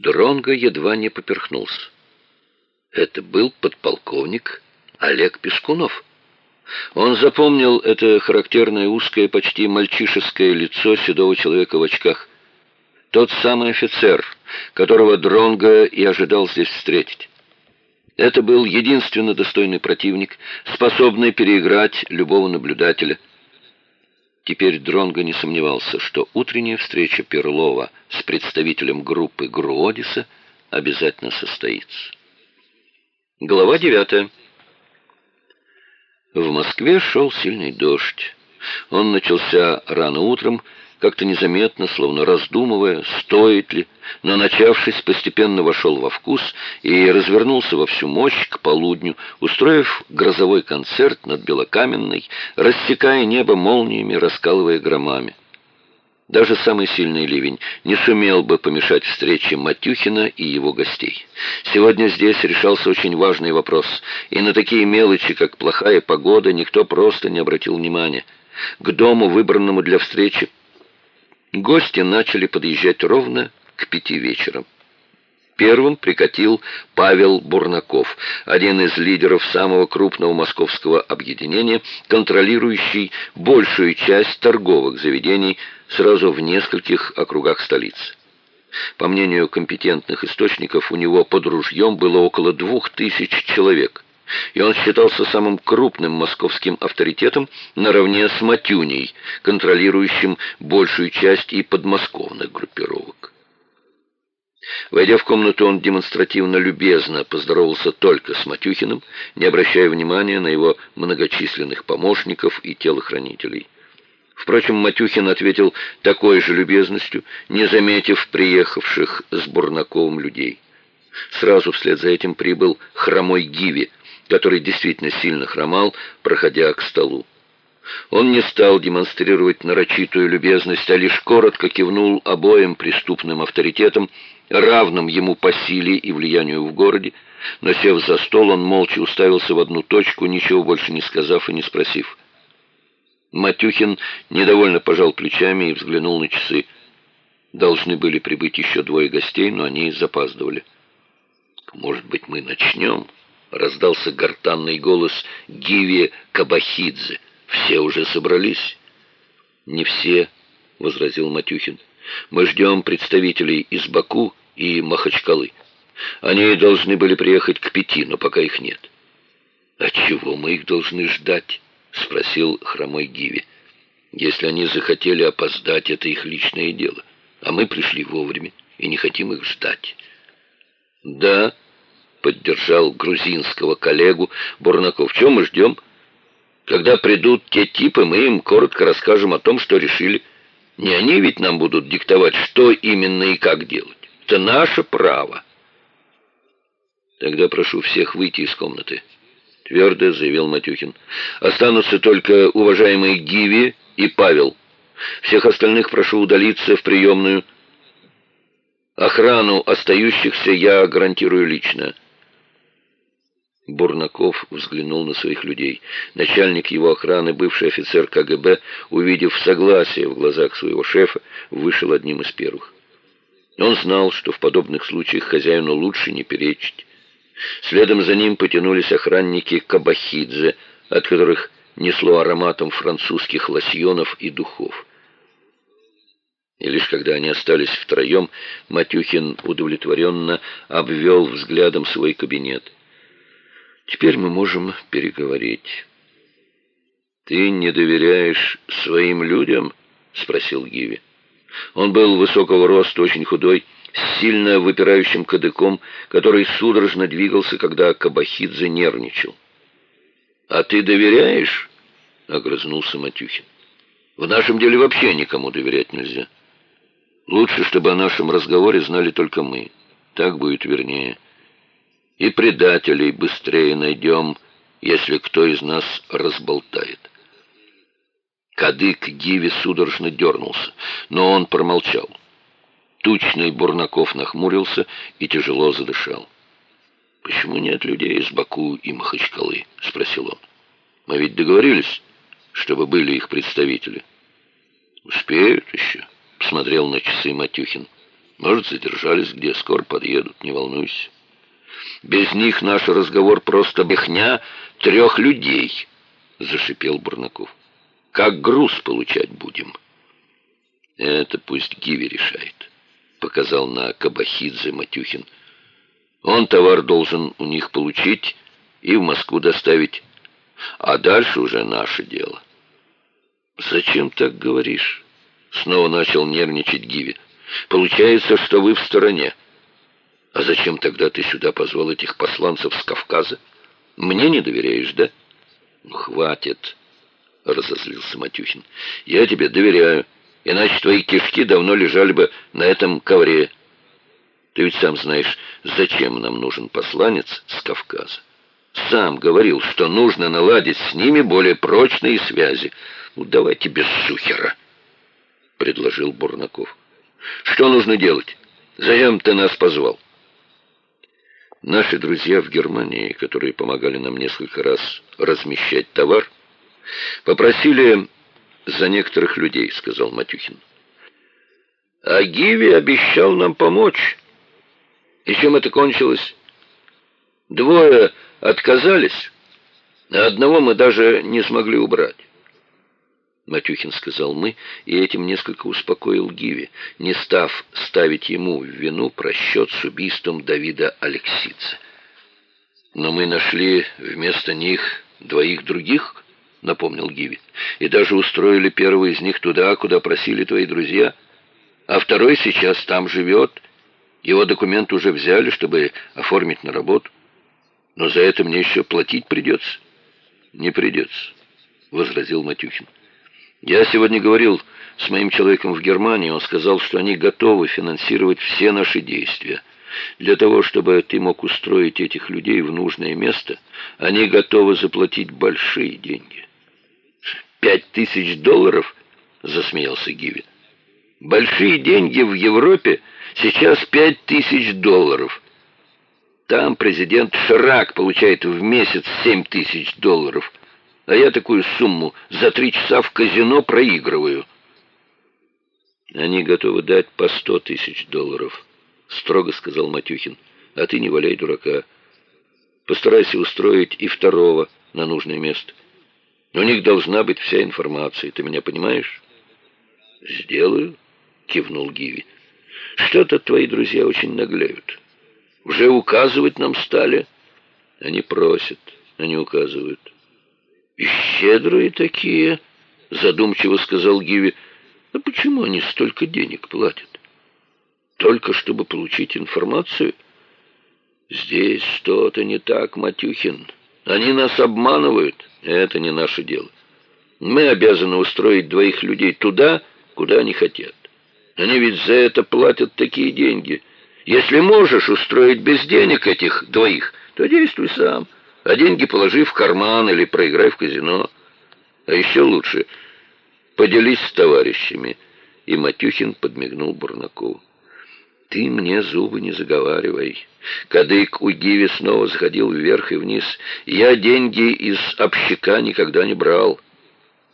Дронго едва не поперхнулся. Это был подполковник Олег Пескунов. Он запомнил это характерное узкое, почти мальчишеское лицо седого человека в очках. Тот самый офицер, которого Дронго и ожидал здесь встретить. Это был единственно достойный противник, способный переиграть любого наблюдателя. Теперь Дронго не сомневался, что утренняя встреча Перлова с представителем группы Груодиса обязательно состоится. Глава девятая. В Москве шел сильный дождь. Он начался рано утром, как-то незаметно, словно раздумывая, стоит ли, но, начавшись, постепенно вошел во вкус и развернулся во всю мощь к полудню, устроив грозовой концерт над Белокаменной, рассекая небо молниями, раскалывая громами. Даже самый сильный ливень не сумел бы помешать встрече Матюхина и его гостей. Сегодня здесь решался очень важный вопрос, и на такие мелочи, как плохая погода, никто просто не обратил внимания. К дому, выбранному для встречи, гости начали подъезжать ровно к пяти вечера. Первым прикатил Павел Бурнаков, один из лидеров самого крупного московского объединения, контролирующий большую часть торговых заведений сразу в нескольких округах столицы. По мнению компетентных источников, у него под ружьем было около двух тысяч человек, и он считался самым крупным московским авторитетом наравне с Матюней, контролирующим большую часть и подмосковных группировок. Войдя в комнату, он демонстративно любезно поздоровался только с Матюхиным, не обращая внимания на его многочисленных помощников и телохранителей. Впрочем, Матюхин ответил такой же любезностью, не заметив приехавших с Бурнаковым людей. Сразу вслед за этим прибыл хромой Гиви, который действительно сильно хромал, проходя к столу. Он не стал демонстрировать нарочитую любезность, а лишь коротко кивнул обоим преступным авторитетам, равным ему по силе и влиянию в городе, но, сев за стол, он молча уставился в одну точку, ничего больше не сказав и не спросив. Матюхин недовольно пожал плечами и взглянул на часы. Должны были прибыть еще двое гостей, но они запаздывали. «Может быть, мы начнем?» — раздался гортанный голос Гиви Кабахидзе. «Все уже собрались?» «Не все», — возразил Матюхин. «Мы ждем представителей из Баку и Махачкалы. Они должны были приехать к пяти, но пока их нет». «А чего мы их должны ждать?» — спросил хромой Гиви. «Если они захотели опоздать, это их личное дело, а мы пришли вовремя и не хотим их ждать». «Да», — поддержал грузинского коллегу Бурнаков, — «чем мы ждем?» Когда придут те типы, мы им коротко расскажем о том, что решили. Не они ведь нам будут диктовать, что именно и как делать. Это наше право. Тогда прошу всех выйти из комнаты твердо заявил Матюхин. «Останутся только уважаемые Гиви и Павел. Всех остальных прошу удалиться в приемную. Охрану остающихся я гарантирую лично». Бурнаков взглянул на своих людей. Начальник его охраны, бывший офицер КГБ, увидев согласие в глазах своего шефа, вышел одним из первых. Он знал, что в подобных случаях хозяину лучше не перечить. Следом за ним потянулись охранники Кабахидзе, от которых несло ароматом французских лосьонов и духов. И лишь когда они остались втроем, Матюхин удовлетворенно обвел взглядом свой кабинет. «Теперь мы можем переговорить». «Ты не доверяешь своим людям?» — спросил Гиви. Он был высокого роста, очень худой, с сильно выпирающим кадыком, который судорожно двигался, когда Кабахидзе нервничал. «А ты доверяешь?» — огрызнулся Матюхин. «В нашем деле вообще никому доверять нельзя. Лучше, чтобы о нашем разговоре знали только мы. Так будет вернее. И предателей быстрее найдем, если кто из нас разболтает». Кадык Гиви судорожно дернулся, но он промолчал. Тучный Бурнаков нахмурился и тяжело задышал. «Почему нет людей из Баку и Махачкалы?» — спросил он. «Мы ведь договорились, чтобы были их представители». «Успеют еще», — посмотрел на часы Матюхин. Может, задержались где, скоро подъедут, не волнуйся. Без них наш разговор просто бехня трех людей, зашипел Бурнаков. Как груз получать будем? Это пусть Гиви решает, показал на Кабахидзе Матюхин. Он товар должен у них получить и в Москву доставить, а дальше уже наше дело. Зачем так говоришь? Снова начал нервничать Гиви. Получается, что вы в стороне. А зачем тогда ты сюда позвал этих посланцев с Кавказа? Мне не доверяешь, да? Ну, хватит, разозлился Матюхин. Я тебе доверяю, иначе твои кишки давно лежали бы на этом ковре. Ты ведь сам знаешь, зачем нам нужен посланец с Кавказа. Сам говорил, что нужно наладить с ними более прочные связи. Ну, давайте без сухера, предложил Бурнаков. Что нужно делать? Зачем ты нас позвал? Наши друзья в Германии, которые помогали нам несколько раз размещать товар, попросили за некоторых людей, сказал Матюхин. А Гиви обещал нам помочь. И чем это кончилось? Двое отказались, а одного мы даже не смогли убрать. Матюхин сказал «мы», и этим несколько успокоил Гиви, не став ставить ему в вину просчет с убийством Давида Алексица. «Но мы нашли вместо них двоих других», — напомнил Гиви, «и даже устроили первого из них туда, куда просили твои друзья, а второй сейчас там живет. Его документ уже взяли, чтобы оформить на работу. Но за это мне еще платить придется». «Не придется», — возразил Матюхин. Я сегодня говорил с моим человеком в Германии, он сказал, что они готовы финансировать все наши действия. Для того, чтобы ты мог устроить этих людей в нужное место, они готовы заплатить большие деньги. «Пять тысяч долларов?» — засмеялся Гиви. «Большие деньги в Европе сейчас пять тысяч долларов. Там президент Ширак получает в месяц семь тысяч долларов» а я такую сумму за три часа в казино проигрываю. Они готовы дать по сто тысяч долларов, строго сказал Матюхин. А ты не валяй дурака. Постарайся устроить и второго на нужное место. У них должна быть вся информация, ты меня понимаешь? Сделаю, кивнул Гиви. Что-то твои друзья очень наглеют. Уже указывать нам стали. Они просят, они указывают. «И щедрые такие», — задумчиво сказал Гиви. «А почему они столько денег платят? Только чтобы получить информацию?» «Здесь что-то не так, Матюхин. Они нас обманывают. Это не наше дело. Мы обязаны устроить двоих людей туда, куда они хотят. Они ведь за это платят такие деньги. Если можешь устроить без денег этих двоих, то действуй сам» а деньги положи в карман или проиграй в казино. А еще лучше, поделись с товарищами. И Матюхин подмигнул Бурнакову. Ты мне зубы не заговаривай. Кадык у Гиви снова заходил вверх и вниз. Я деньги из общака никогда не брал.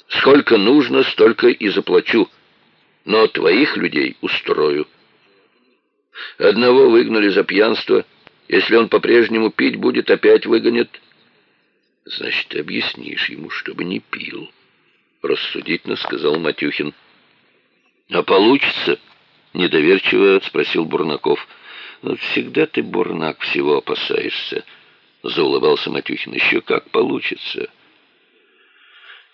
Сколько нужно, столько и заплачу. Но твоих людей устрою. Одного выгнали за пьянство. Если он по-прежнему пить будет, опять выгонят. Значит, объяснишь ему, чтобы не пил, рассудительно сказал Матюхин. А получится? Недоверчиво спросил Бурнаков. Ну, всегда ты, Бурнак, всего опасаешься, заулыбался Матюхин. Еще как получится.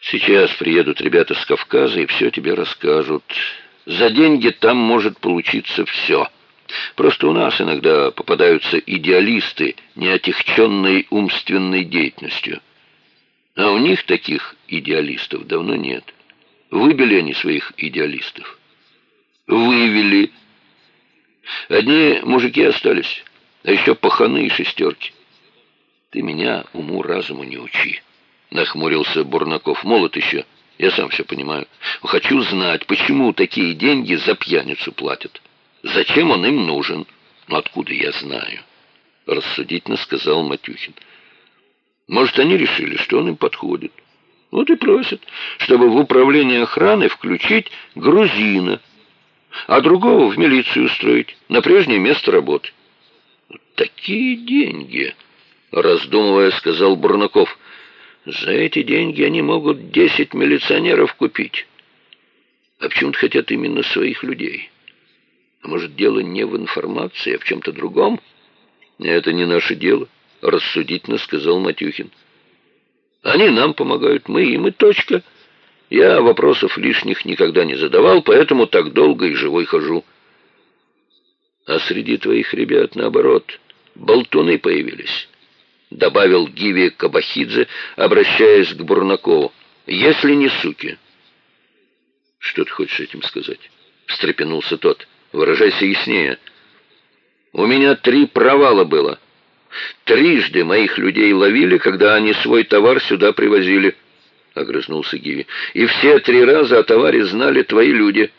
Сейчас приедут ребята с Кавказа и все тебе расскажут. За деньги там может получиться все. Просто у нас иногда попадаются идеалисты, неотягченные умственной деятельностью. А у них таких идеалистов давно нет. Выбили они своих идеалистов. Вывели. Одни мужики остались, а еще паханы и шестерки. Ты меня уму-разуму не учи, нахмурился Бурнаков. Молод еще, я сам все понимаю. Хочу знать, почему такие деньги за пьяницу платят. Зачем он им нужен? Ну, откуда я знаю? Рассудительно сказал Матюхин. Может, они решили, что он им подходит. Вот и просят, чтобы в управление охраны включить грузина. а другого в милицию устроить, на прежнее место работы. Такие деньги, раздумывая, сказал Бурнаков. За эти деньги они могут десять милиционеров купить. А почему-то хотят именно своих людей. А может, дело не в информации, а в чем-то другом? Это не наше дело, рассудительно сказал Матюхин. Они нам помогают, мы им и точка. Я вопросов лишних никогда не задавал, поэтому так долго и живой хожу. А среди твоих ребят, наоборот, болтуны появились, добавил Гиви Кабахидзе, обращаясь к Бурнакову. Если не суки. Что ты хочешь этим сказать? встрепенулся тот. Выражайся яснее. У меня три провала было. Трижды моих людей ловили, когда они свой товар сюда привозили. — огрызнулся Гиви. «И все три раза о товаре знали твои люди.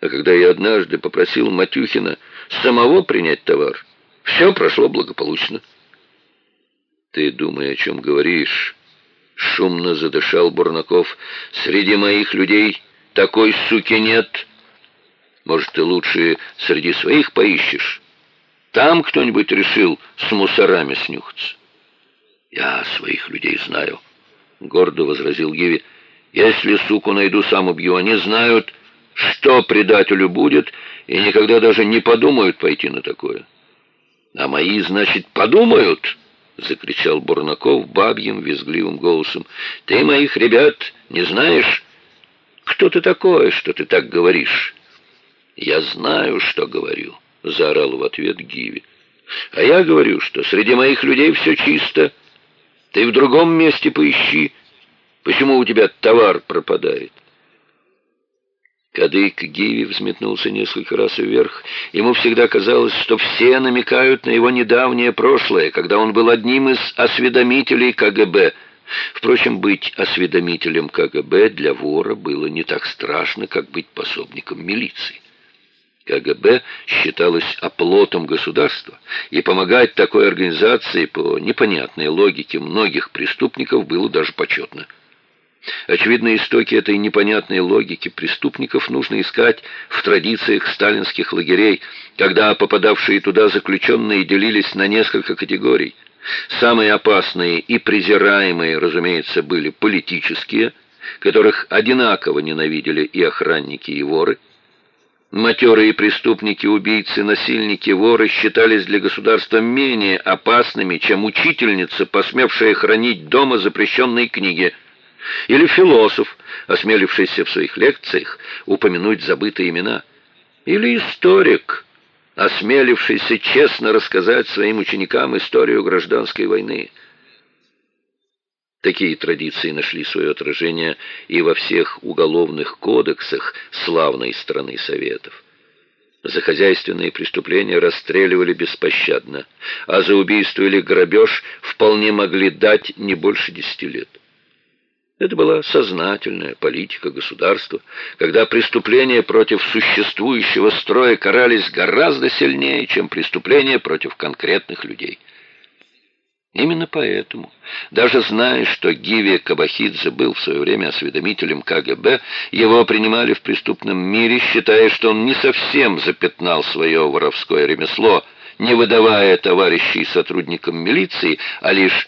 А когда я однажды попросил Матюхина самого принять товар, все прошло благополучно». «Ты думай, о чем говоришь?» — шумно задышал Бурнаков. «Среди моих людей такой суки нет. Может, ты лучше среди своих поищешь? Там кто-нибудь решил с мусорами снюхаться?» «Я своих людей знаю» гордо возразил Гиви. «Если суку найду, сам убью. Они знают, что предателю будет, и никогда даже не подумают пойти на такое». «А мои, значит, подумают?» — закричал Бурнаков бабьим визгливым голосом. «Ты моих ребят не знаешь? Кто ты такой, что ты так говоришь?» «Я знаю, что говорю», — заорал в ответ Гиви. «А я говорю, что среди моих людей все чисто». Ты в другом месте поищи. Почему у тебя товар пропадает?» Кадык Гиви взметнулся несколько раз вверх. Ему всегда казалось, что все намекают на его недавнее прошлое, когда он был одним из осведомителей КГБ. Впрочем, быть осведомителем КГБ для вора было не так страшно, как быть пособником милиции. КГБ считалось оплотом государства, и помогать такой организации по непонятной логике многих преступников было даже почетно. Очевидно, истоки этой непонятной логики преступников нужно искать в традициях сталинских лагерей, когда попадавшие туда заключенные делились на несколько категорий. Самые опасные и презираемые, разумеется, были политические, которых одинаково ненавидели и охранники, и воры, Матерые преступники, убийцы, насильники, воры считались для государства менее опасными, чем учительница, посмевшая хранить дома запрещенные книги, или философ, осмелившийся в своих лекциях упомянуть забытые имена, или историк, осмелившийся честно рассказать своим ученикам историю гражданской войны. Такие традиции нашли свое отражение и во всех уголовных кодексах славной страны Советов. За хозяйственные преступления расстреливали беспощадно, а за убийство или грабеж вполне могли дать не больше десяти лет. Это была сознательная политика государства, когда преступления против существующего строя карались гораздо сильнее, чем преступления против конкретных людей. Именно поэтому, даже зная, что Гиви Кабахидзе был в свое время осведомителем КГБ, его принимали в преступном мире, считая, что он не совсем запятнал свое воровское ремесло, не выдавая товарищей сотрудникам милиции, а лишь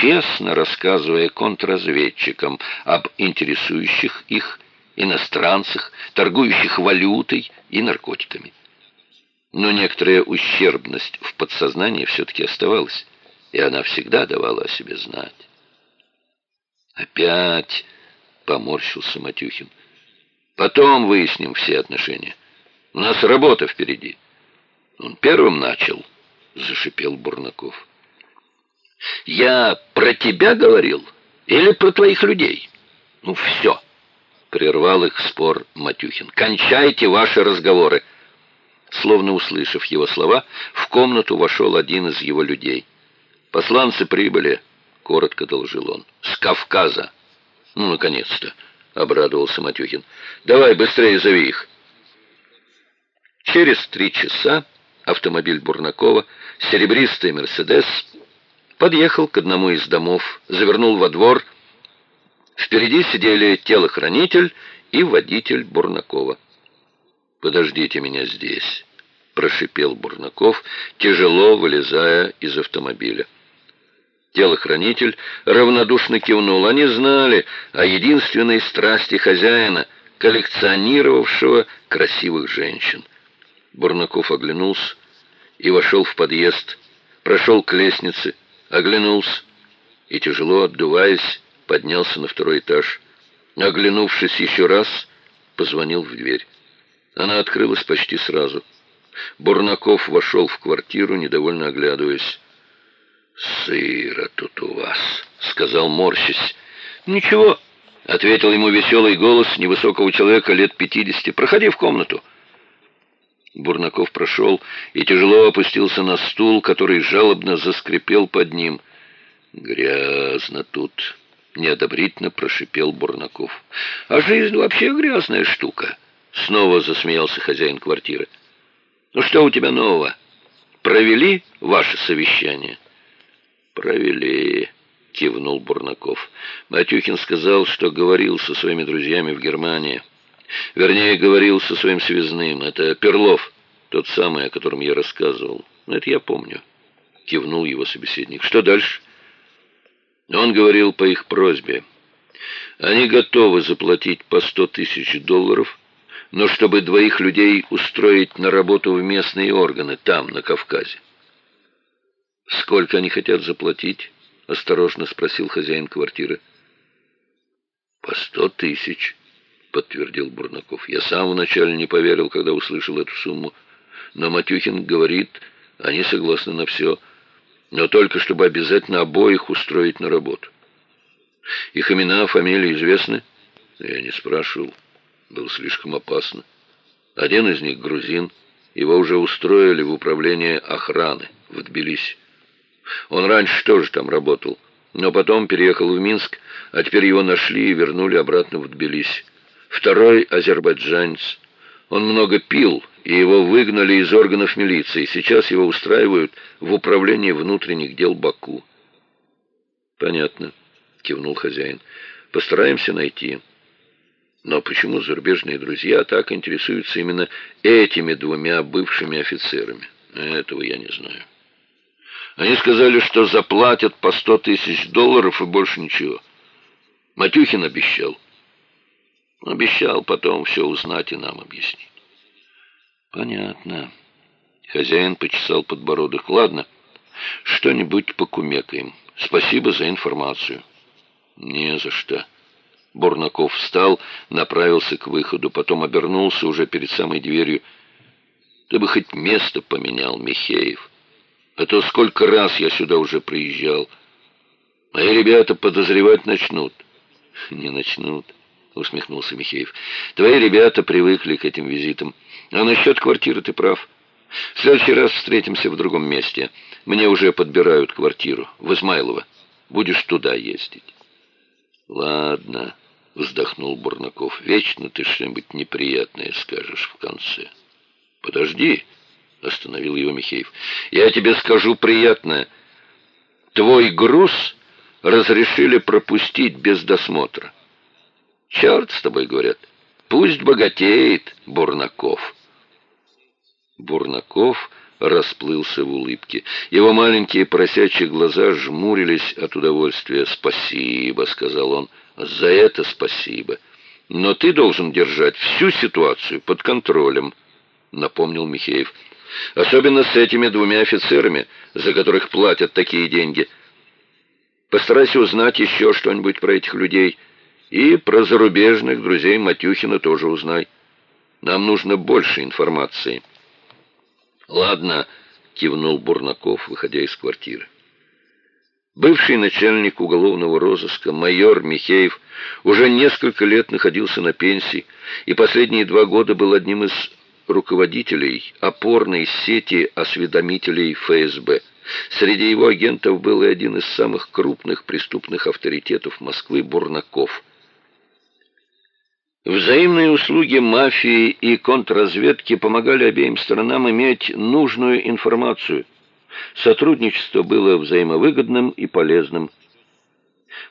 честно рассказывая контрразведчикам об интересующих их иностранцах, торгующих валютой и наркотиками. Но некоторая ущербность в подсознании все-таки оставалась и она всегда давала о себе знать. «Опять!» — поморщился Матюхин. «Потом выясним все отношения. У нас работа впереди». «Он первым начал», — зашипел Бурнаков. «Я про тебя говорил или про твоих людей?» «Ну, все!» — прервал их спор Матюхин. «Кончайте ваши разговоры!» Словно услышав его слова, в комнату вошел один из его людей — «Посланцы прибыли», — коротко доложил он. «С Кавказа». «Ну, наконец-то», — обрадовался Матюхин. «Давай быстрее зови их». Через три часа автомобиль Бурнакова, серебристый «Мерседес», подъехал к одному из домов, завернул во двор. Впереди сидели телохранитель и водитель Бурнакова. «Подождите меня здесь», — прошипел Бурнаков, тяжело вылезая из автомобиля. Телохранитель равнодушно кивнул. Они знали о единственной страсти хозяина, коллекционировавшего красивых женщин. Бурнаков оглянулся и вошел в подъезд, прошел к лестнице, оглянулся и, тяжело отдуваясь, поднялся на второй этаж. Оглянувшись еще раз, позвонил в дверь. Она открылась почти сразу. Бурнаков вошел в квартиру, недовольно оглядываясь. «Сыро тут у вас», — сказал морщись. «Ничего», — ответил ему веселый голос невысокого человека лет пятидесяти. «Проходи в комнату». Бурнаков прошел и тяжело опустился на стул, который жалобно заскрипел под ним. «Грязно тут», — неодобрительно прошипел Бурнаков. «А жизнь вообще грязная штука», — снова засмеялся хозяин квартиры. «Ну что у тебя нового? Провели ваше совещание?» «Провели», — кивнул Бурнаков. «Матюхин сказал, что говорил со своими друзьями в Германии. Вернее, говорил со своим связным. Это Перлов, тот самый, о котором я рассказывал. Это я помню». Кивнул его собеседник. «Что дальше?» Он говорил по их просьбе. Они готовы заплатить по сто тысяч долларов, но чтобы двоих людей устроить на работу в местные органы, там, на Кавказе. «Сколько они хотят заплатить?» — осторожно спросил хозяин квартиры. «По сто тысяч», — подтвердил Бурнаков. «Я сам вначале не поверил, когда услышал эту сумму. Но Матюхин говорит, они согласны на все, но только чтобы обязательно обоих устроить на работу. Их имена, фамилии известны?» Я не спрашивал. Было слишком опасно. Один из них грузин. Его уже устроили в управление охраны в Тбилиси. Он раньше тоже там работал, но потом переехал в Минск, а теперь его нашли и вернули обратно в Тбилиси. Второй азербайджанец. Он много пил, и его выгнали из органов милиции. Сейчас его устраивают в управлении внутренних дел Баку. «Понятно», — кивнул хозяин. «Постараемся найти». Но почему зарубежные друзья так интересуются именно этими двумя бывшими офицерами? Этого я не знаю. Они сказали, что заплатят по сто тысяч долларов и больше ничего. Матюхин обещал. Обещал потом все узнать и нам объяснить. Понятно. Хозяин почесал подбородок. Ладно, что-нибудь покумекаем. Спасибо за информацию. Не за что. Бурнаков встал, направился к выходу, потом обернулся уже перед самой дверью. Ты бы хоть место поменял, Михеев. А то сколько раз я сюда уже приезжал. Мои ребята подозревать начнут. Не начнут, усмехнулся Михеев. Твои ребята привыкли к этим визитам. А насчет квартиры ты прав. В следующий раз встретимся в другом месте. Мне уже подбирают квартиру в Измайлово. Будешь туда ездить. Ладно, вздохнул Бурнаков. Вечно ты что-нибудь неприятное скажешь в конце. Подожди, — остановил его Михеев. «Я тебе скажу приятное. Твой груз разрешили пропустить без досмотра. Черт с тобой, говорят. Пусть богатеет Бурнаков». Бурнаков расплылся в улыбке. Его маленькие просячие глаза жмурились от удовольствия. «Спасибо», — сказал он, — «за это спасибо. Но ты должен держать всю ситуацию под контролем», — напомнил Михеев. Особенно с этими двумя офицерами, за которых платят такие деньги. Постарайся узнать еще что-нибудь про этих людей. И про зарубежных друзей Матюхина тоже узнай. Нам нужно больше информации. Ладно, кивнул Бурнаков, выходя из квартиры. Бывший начальник уголовного розыска, майор Михеев, уже несколько лет находился на пенсии и последние два года был одним из руководителей опорной сети осведомителей ФСБ. Среди его агентов был и один из самых крупных преступных авторитетов Москвы Бурнаков. Взаимные услуги мафии и контрразведки помогали обеим сторонам иметь нужную информацию. Сотрудничество было взаимовыгодным и полезным.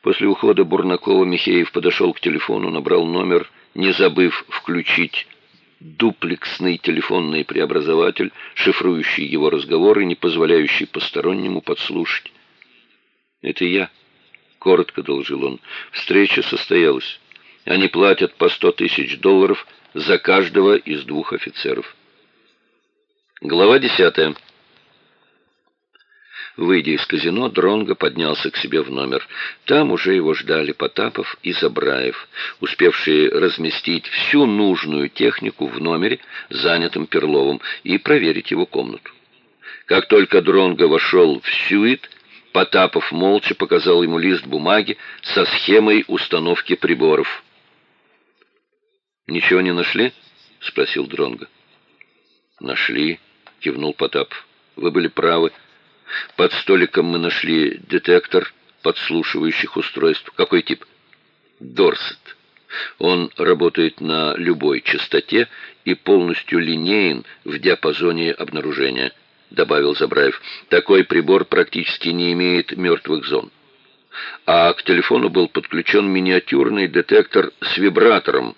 После ухода Бурнакова Михеев подошел к телефону, набрал номер, не забыв включить дуплексный телефонный преобразователь, шифрующий его разговоры, не позволяющий постороннему подслушать. «Это я», — коротко доложил он. «Встреча состоялась. Они платят по сто тысяч долларов за каждого из двух офицеров». Глава десятая. Выйдя из казино, Дронго поднялся к себе в номер. Там уже его ждали Потапов и Забраев, успевшие разместить всю нужную технику в номере, занятом Перловым, и проверить его комнату. Как только Дронго вошел в сюит, Потапов молча показал ему лист бумаги со схемой установки приборов. «Ничего не нашли?» — спросил Дронго. «Нашли», — кивнул Потапов. «Вы были правы». Под столиком мы нашли детектор подслушивающих устройств. Какой тип? Дорсет. Он работает на любой частоте и полностью линеен в диапазоне обнаружения, добавил Забраев. Такой прибор практически не имеет мертвых зон. А к телефону был подключен миниатюрный детектор с вибратором,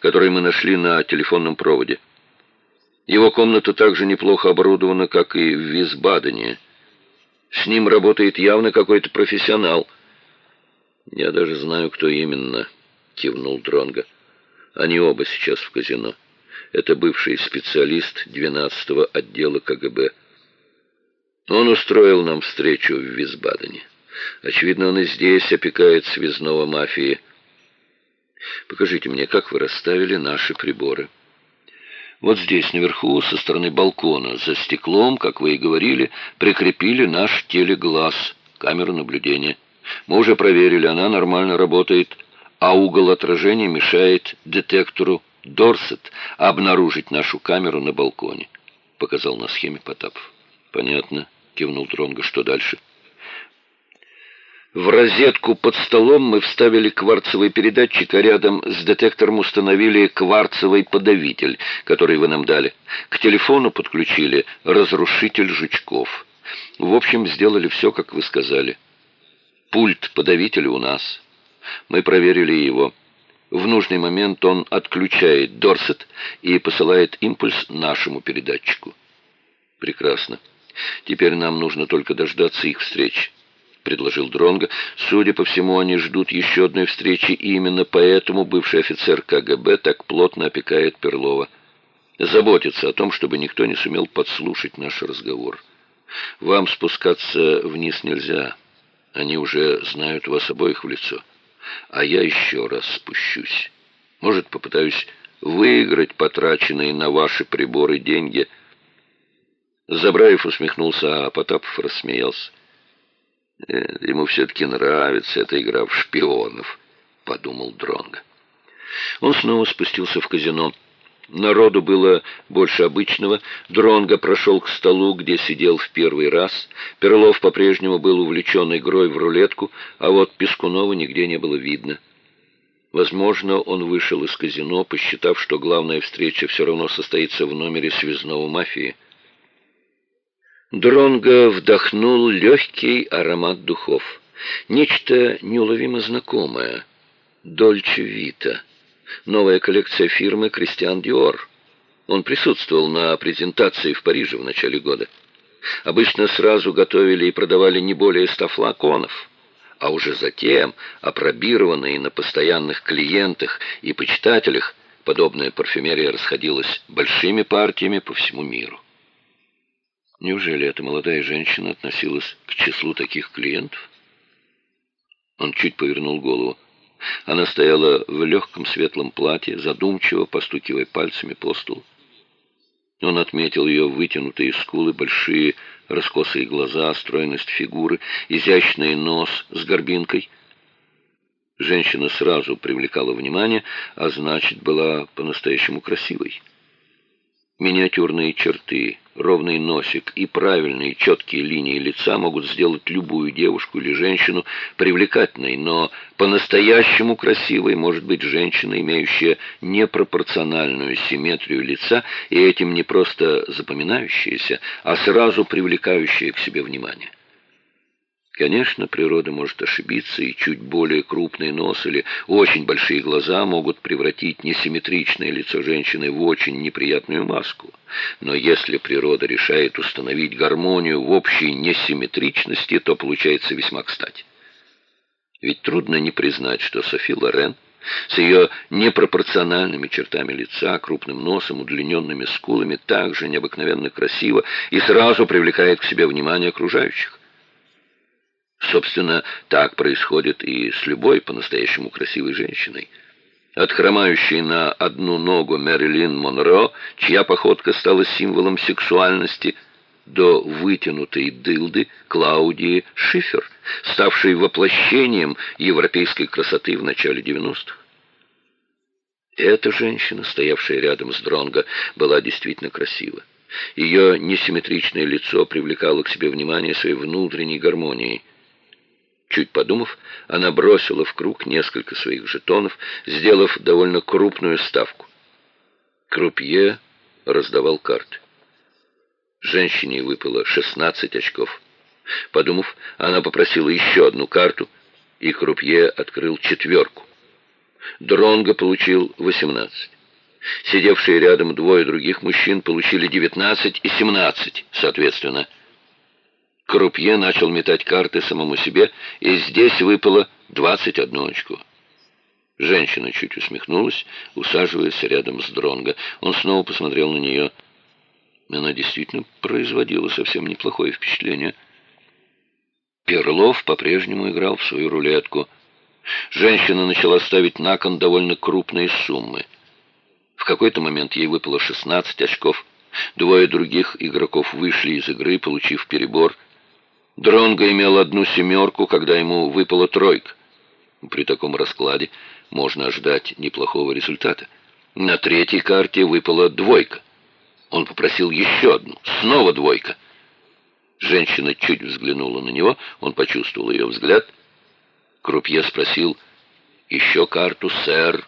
который мы нашли на телефонном проводе. Его комната также неплохо оборудована, как и в Висбадене. С ним работает явно какой-то профессионал. Я даже знаю, кто именно, кивнул Дронга. Они оба сейчас в казино. Это бывший специалист 12-го отдела КГБ. Он устроил нам встречу в Висбадене. Очевидно, он и здесь опекает связного мафии. Покажите мне, как вы расставили наши приборы. Вот здесь, наверху, со стороны балкона, за стеклом, как вы и говорили, прикрепили наш телеглаз, камеру наблюдения. Мы уже проверили, она нормально работает, а угол отражения мешает детектору Дорсет обнаружить нашу камеру на балконе», — показал на схеме Потапов. «Понятно», — кивнул Дронго. «Что дальше?» В розетку под столом мы вставили кварцевый передатчик, а рядом с детектором установили кварцевый подавитель, который вы нам дали. К телефону подключили разрушитель жучков. В общем, сделали все, как вы сказали. Пульт подавителя у нас. Мы проверили его. В нужный момент он отключает Дорсет и посылает импульс нашему передатчику. Прекрасно. Теперь нам нужно только дождаться их встречи предложил Дронга. Судя по всему, они ждут еще одной встречи, и именно поэтому бывший офицер КГБ так плотно опекает Перлова. Заботится о том, чтобы никто не сумел подслушать наш разговор. Вам спускаться вниз нельзя. Они уже знают вас обоих в лицо. А я еще раз спущусь. Может, попытаюсь выиграть потраченные на ваши приборы деньги. Забраев усмехнулся, а Потапов рассмеялся. Ему все-таки нравится эта игра в шпионов, подумал Дронго. Он снова спустился в казино. Народу было больше обычного. Дронго прошел к столу, где сидел в первый раз. Перлов по-прежнему был увлечен игрой в рулетку, а вот Пескунова нигде не было видно. Возможно, он вышел из казино, посчитав, что главная встреча все равно состоится в номере связного мафии. Дронго вдохнул легкий аромат духов. Нечто неуловимо знакомое. Дольче Вита. Новая коллекция фирмы «Кристиан Диор». Он присутствовал на презентации в Париже в начале года. Обычно сразу готовили и продавали не более ста флаконов, а уже затем, опробированные на постоянных клиентах и почитателях, подобная парфюмерия расходилась большими партиями по всему миру. Неужели эта молодая женщина относилась к числу таких клиентов? Он чуть повернул голову. Она стояла в легком светлом платье, задумчиво постукивая пальцами по столу. Он отметил ее вытянутые скулы, большие раскосые глаза, стройность фигуры, изящный нос с горбинкой. Женщина сразу привлекала внимание, а значит, была по-настоящему красивой. Миниатюрные черты, ровный носик и правильные четкие линии лица могут сделать любую девушку или женщину привлекательной, но по-настоящему красивой может быть женщина, имеющая непропорциональную симметрию лица и этим не просто запоминающаяся, а сразу привлекающая к себе внимание. Конечно, природа может ошибиться, и чуть более крупный нос или очень большие глаза могут превратить несимметричное лицо женщины в очень неприятную маску. Но если природа решает установить гармонию в общей несимметричности, то получается весьма кстати. Ведь трудно не признать, что Софи Лорен с ее непропорциональными чертами лица, крупным носом, удлиненными скулами, также необыкновенно красиво и сразу привлекает к себе внимание окружающих. Собственно, так происходит и с любой по-настоящему красивой женщиной. От хромающей на одну ногу Мэрилин Монро, чья походка стала символом сексуальности, до вытянутой дылды Клаудии Шифер, ставшей воплощением европейской красоты в начале 90-х. Эта женщина, стоявшая рядом с Дронго, была действительно красива. Ее несимметричное лицо привлекало к себе внимание своей внутренней гармонией. Чуть подумав, она бросила в круг несколько своих жетонов, сделав довольно крупную ставку. Крупье раздавал карты. Женщине выпало 16 очков. Подумав, она попросила еще одну карту, и Крупье открыл четверку. Дронго получил 18. Сидевшие рядом двое других мужчин получили 19 и 17, соответственно. Крупье начал метать карты самому себе, и здесь выпало 21 очко. Женщина чуть усмехнулась, усаживаясь рядом с Дронго. Он снова посмотрел на нее. Она действительно производила совсем неплохое впечатление. Перлов по-прежнему играл в свою рулетку. Женщина начала ставить на кон довольно крупные суммы. В какой-то момент ей выпало 16 очков. Двое других игроков вышли из игры, получив перебор – Дронго имел одну семерку, когда ему выпала тройка. При таком раскладе можно ожидать неплохого результата. На третьей карте выпала двойка. Он попросил еще одну. Снова двойка. Женщина чуть взглянула на него, он почувствовал ее взгляд. Крупье спросил, «Еще карту, сэр?»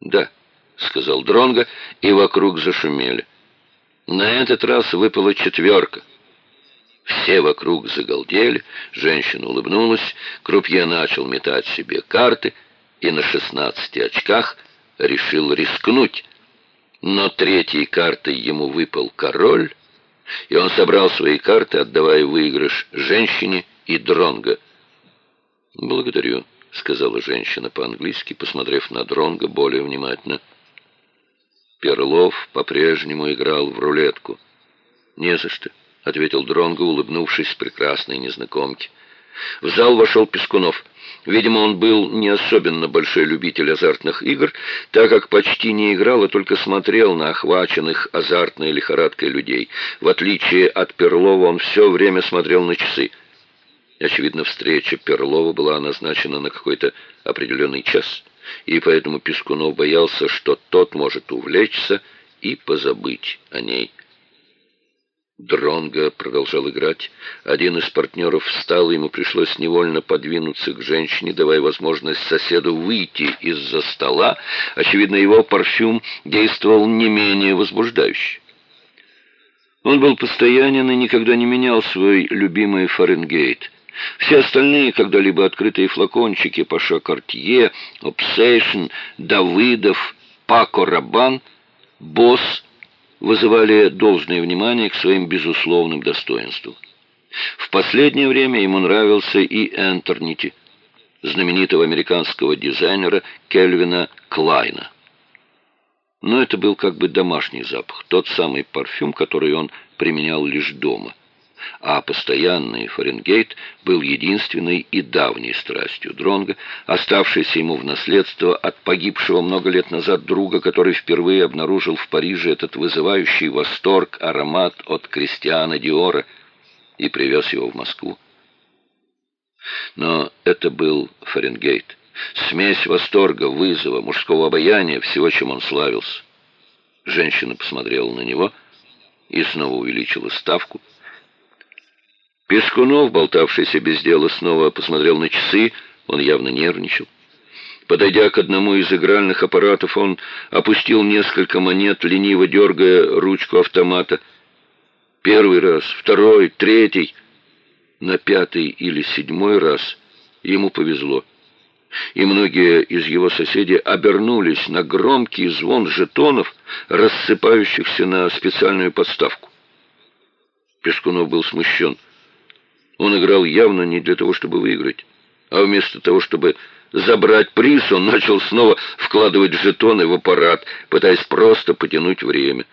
«Да», — сказал Дронго, и вокруг зашумели. На этот раз выпала четверка. Все вокруг загалдели, женщина улыбнулась, крупье начал метать себе карты и на шестнадцати очках решил рискнуть. Но третьей картой ему выпал король, и он собрал свои карты, отдавая выигрыш женщине и дронго. «Благодарю», — сказала женщина по-английски, посмотрев на дронго более внимательно. Перлов по-прежнему играл в рулетку. «Не за что» ответил Дронго, улыбнувшись прекрасной незнакомке. В зал вошел Пескунов. Видимо, он был не особенно большой любитель азартных игр, так как почти не играл, а только смотрел на охваченных азартной лихорадкой людей. В отличие от Перлова, он все время смотрел на часы. Очевидно, встреча Перлова была назначена на какой-то определенный час, и поэтому Пескунов боялся, что тот может увлечься и позабыть о ней. Дронго продолжал играть. Один из партнеров встал, ему пришлось невольно подвинуться к женщине, давая возможность соседу выйти из-за стола. Очевидно, его парфюм действовал не менее возбуждающе. Он был постоянен и никогда не менял свой любимый Фаренгейт. Все остальные когда-либо открытые флакончики Паша Кортье, Обсейшн, Давыдов, Пако Рабан, Босс вызывали должное внимание к своим безусловным достоинствам. В последнее время ему нравился и Энтернити, знаменитого американского дизайнера Кельвина Клайна. Но это был как бы домашний запах, тот самый парфюм, который он применял лишь дома – а постоянный Фаренгейт был единственной и давней страстью Дронга, оставшейся ему в наследство от погибшего много лет назад друга, который впервые обнаружил в Париже этот вызывающий восторг аромат от Кристиана Диора и привез его в Москву. Но это был Фаренгейт, смесь восторга, вызова, мужского обаяния, всего, чем он славился. Женщина посмотрела на него и снова увеличила ставку, Пескунов, болтавшийся без дела, снова посмотрел на часы, он явно нервничал. Подойдя к одному из игральных аппаратов, он опустил несколько монет, лениво дергая ручку автомата. Первый раз, второй, третий. На пятый или седьмой раз ему повезло. И многие из его соседей обернулись на громкий звон жетонов, рассыпающихся на специальную подставку. Пескунов был смущен. Он играл явно не для того, чтобы выиграть, а вместо того, чтобы забрать приз, он начал снова вкладывать жетоны в аппарат, пытаясь просто потянуть время.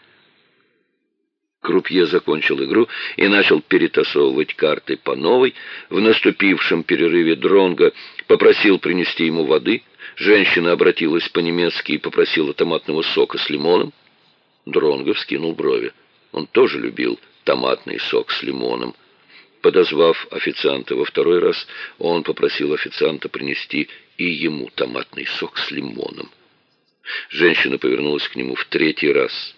Крупье закончил игру и начал перетасовывать карты по новой. В наступившем перерыве Дронга попросил принести ему воды. Женщина обратилась по-немецки и попросила томатного сока с лимоном. Дронго вскинул брови. Он тоже любил томатный сок с лимоном. Подозвав официанта во второй раз, он попросил официанта принести и ему томатный сок с лимоном. Женщина повернулась к нему в третий раз.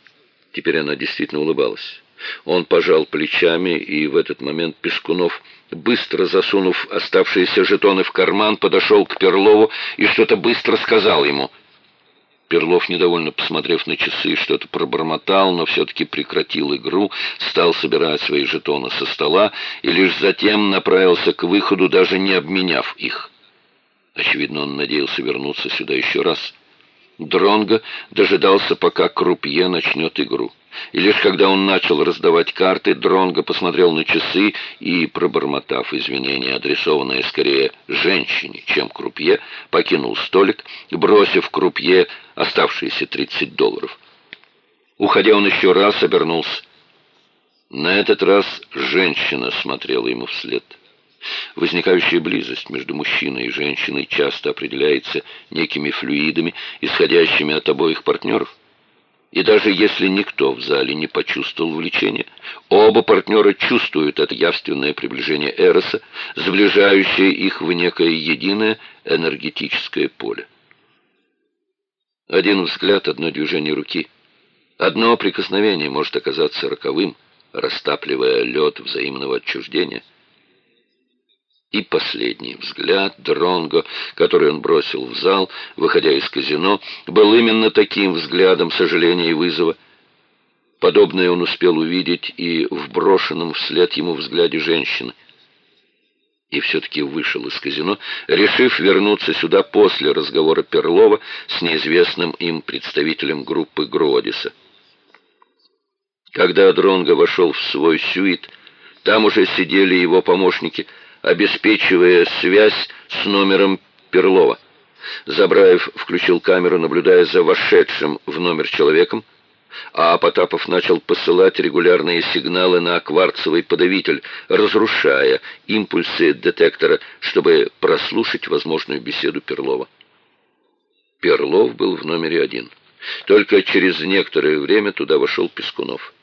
Теперь она действительно улыбалась. Он пожал плечами, и в этот момент Пескунов, быстро засунув оставшиеся жетоны в карман, подошел к Перлову и что-то быстро сказал ему. Перлов, недовольно посмотрев на часы, что-то пробормотал, но все-таки прекратил игру, стал собирать свои жетоны со стола и лишь затем направился к выходу, даже не обменяв их. Очевидно, он надеялся вернуться сюда еще раз. Дронго дожидался, пока Крупье начнет игру. И лишь когда он начал раздавать карты, Дронго посмотрел на часы и, пробормотав извинения, адресованные скорее женщине, чем Крупье, покинул столик, бросив Крупье оставшиеся 30 долларов. Уходя, он еще раз обернулся. На этот раз женщина смотрела ему вслед. Возникающая близость между мужчиной и женщиной часто определяется некими флюидами, исходящими от обоих партнеров. И даже если никто в зале не почувствовал влечения, оба партнера чувствуют это явственное приближение Эроса, сближающее их в некое единое энергетическое поле. Один взгляд, одно движение руки, одно прикосновение может оказаться роковым, растапливая лед взаимного отчуждения – и последний взгляд Дронго, который он бросил в зал, выходя из казино, был именно таким взглядом сожаления и вызова. Подобное он успел увидеть и в брошенном вслед ему взгляде женщины. И все-таки вышел из казино, решив вернуться сюда после разговора Перлова с неизвестным им представителем группы Гродиса. Когда Дронго вошел в свой сюит, там уже сидели его помощники – обеспечивая связь с номером Перлова. Забраев включил камеру, наблюдая за вошедшим в номер человеком, а Потапов начал посылать регулярные сигналы на кварцевый подавитель, разрушая импульсы детектора, чтобы прослушать возможную беседу Перлова. Перлов был в номере один. Только через некоторое время туда вошел Пескунов.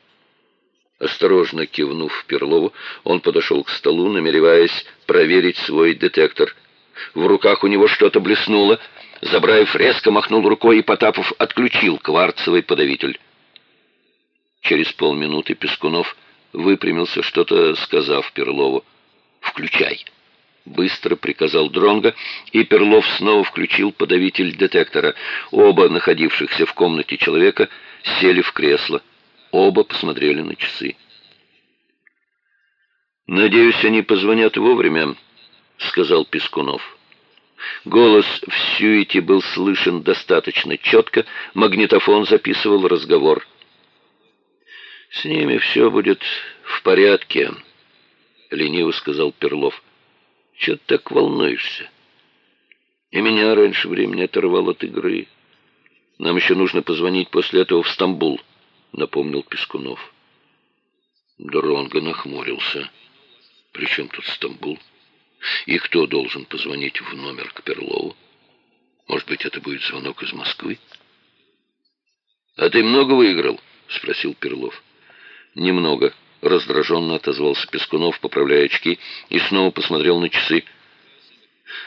Осторожно кивнув Перлову, он подошел к столу, намереваясь проверить свой детектор. В руках у него что-то блеснуло. Забраев резко махнул рукой, и Потапов отключил кварцевый подавитель. Через полминуты Пескунов выпрямился, что-то сказав Перлову. «Включай!» Быстро приказал Дронга, и Перлов снова включил подавитель детектора. Оба находившихся в комнате человека сели в кресло. Оба посмотрели на часы. «Надеюсь, они позвонят вовремя», — сказал Пескунов. Голос в сюите был слышен достаточно четко, магнитофон записывал разговор. «С ними все будет в порядке», — лениво сказал Перлов. «Чего ты так волнуешься? И меня раньше времени оторвал от игры. Нам еще нужно позвонить после этого в Стамбул». — напомнил Пескунов. Дронго нахмурился. «При чем тут Стамбул? И кто должен позвонить в номер к Перлову? Может быть, это будет звонок из Москвы?» «А ты много выиграл?» — спросил Перлов. «Немного», — раздраженно отозвался Пескунов, поправляя очки, и снова посмотрел на часы.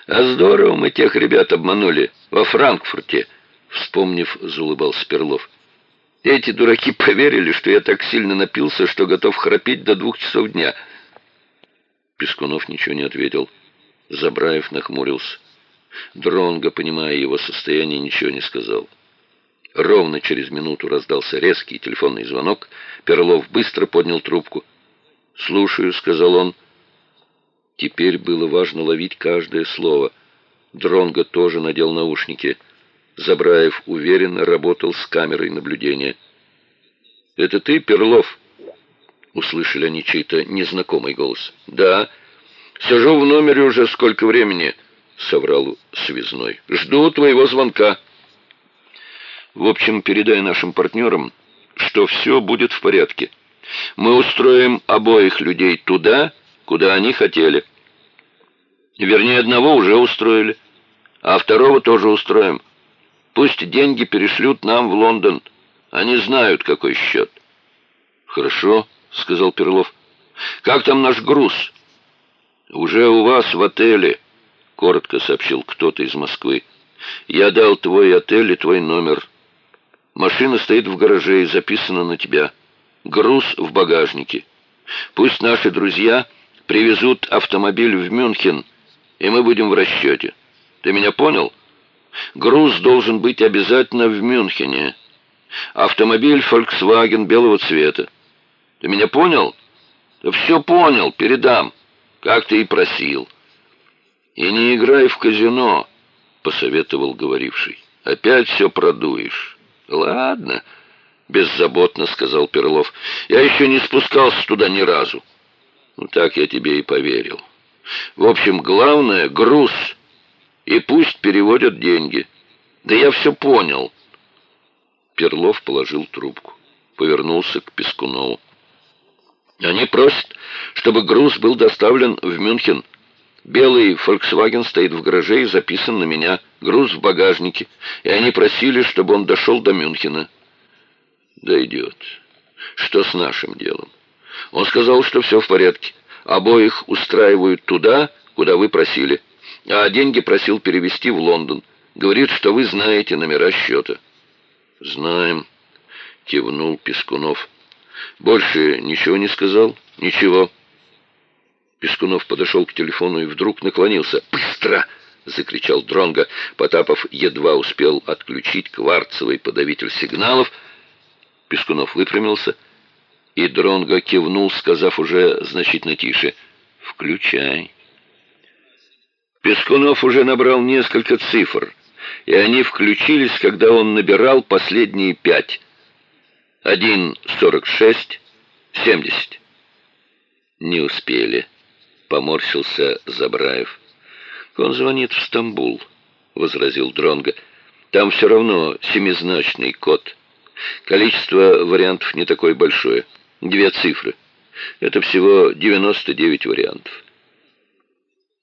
«А здорово мы тех ребят обманули во Франкфурте», — вспомнив, заулыбался Перлов. Эти дураки поверили, что я так сильно напился, что готов храпеть до двух часов дня. Пескунов ничего не ответил. Забраев нахмурился. Дронго, понимая его состояние, ничего не сказал. Ровно через минуту раздался резкий телефонный звонок. Перлов быстро поднял трубку. «Слушаю», — сказал он. Теперь было важно ловить каждое слово. Дронго тоже надел наушники. Забраев уверенно работал с камерой наблюдения. «Это ты, Перлов?» Услышали они чей-то незнакомый голос. «Да. Сижу в номере уже сколько времени?» Соврал связной. «Жду твоего звонка». «В общем, передай нашим партнерам, что все будет в порядке. Мы устроим обоих людей туда, куда они хотели. Вернее, одного уже устроили, а второго тоже устроим. Пусть деньги перешлют нам в Лондон. Они знают, какой счет. Хорошо, сказал Перлов. Как там наш груз? Уже у вас в отеле, коротко сообщил кто-то из Москвы. Я дал твой отель и твой номер. Машина стоит в гараже и записана на тебя. Груз в багажнике. Пусть наши друзья привезут автомобиль в Мюнхен, и мы будем в расчете. Ты меня понял? Груз должен быть обязательно в Мюнхене. Автомобиль Volkswagen белого цвета. Ты меня понял? Да все понял, передам, как ты и просил. И не играй в казино, посоветовал говоривший. Опять все продуешь. Ладно, беззаботно сказал Перлов. Я еще не спускался туда ни разу. Ну, так я тебе и поверил. В общем, главное — груз. И пусть переводят деньги. Да я все понял. Перлов положил трубку. Повернулся к Пескунову. Они просят, чтобы груз был доставлен в Мюнхен. Белый Volkswagen стоит в гараже и записан на меня. Груз в багажнике. И они просили, чтобы он дошел до Мюнхена. Дойдет. Что с нашим делом? Он сказал, что все в порядке. Обоих устраивают туда, куда вы просили. А деньги просил перевести в Лондон. Говорит, что вы знаете номера счета. Знаем, кивнул Пескунов. Больше ничего не сказал? Ничего. Пескунов подошел к телефону и вдруг наклонился. «Быстро!» — закричал Дронга. Потапов едва успел отключить кварцевый подавитель сигналов. Пескунов выпрямился и Дронго кивнул, сказав уже значительно тише «Включай». Пескунов уже набрал несколько цифр, и они включились, когда он набирал последние пять. Один сорок шесть, семьдесят. Не успели, поморщился Забраев. Он звонит в Стамбул, возразил Дронго. Там все равно семизначный код. Количество вариантов не такое большое. Две цифры. Это всего 99 вариантов.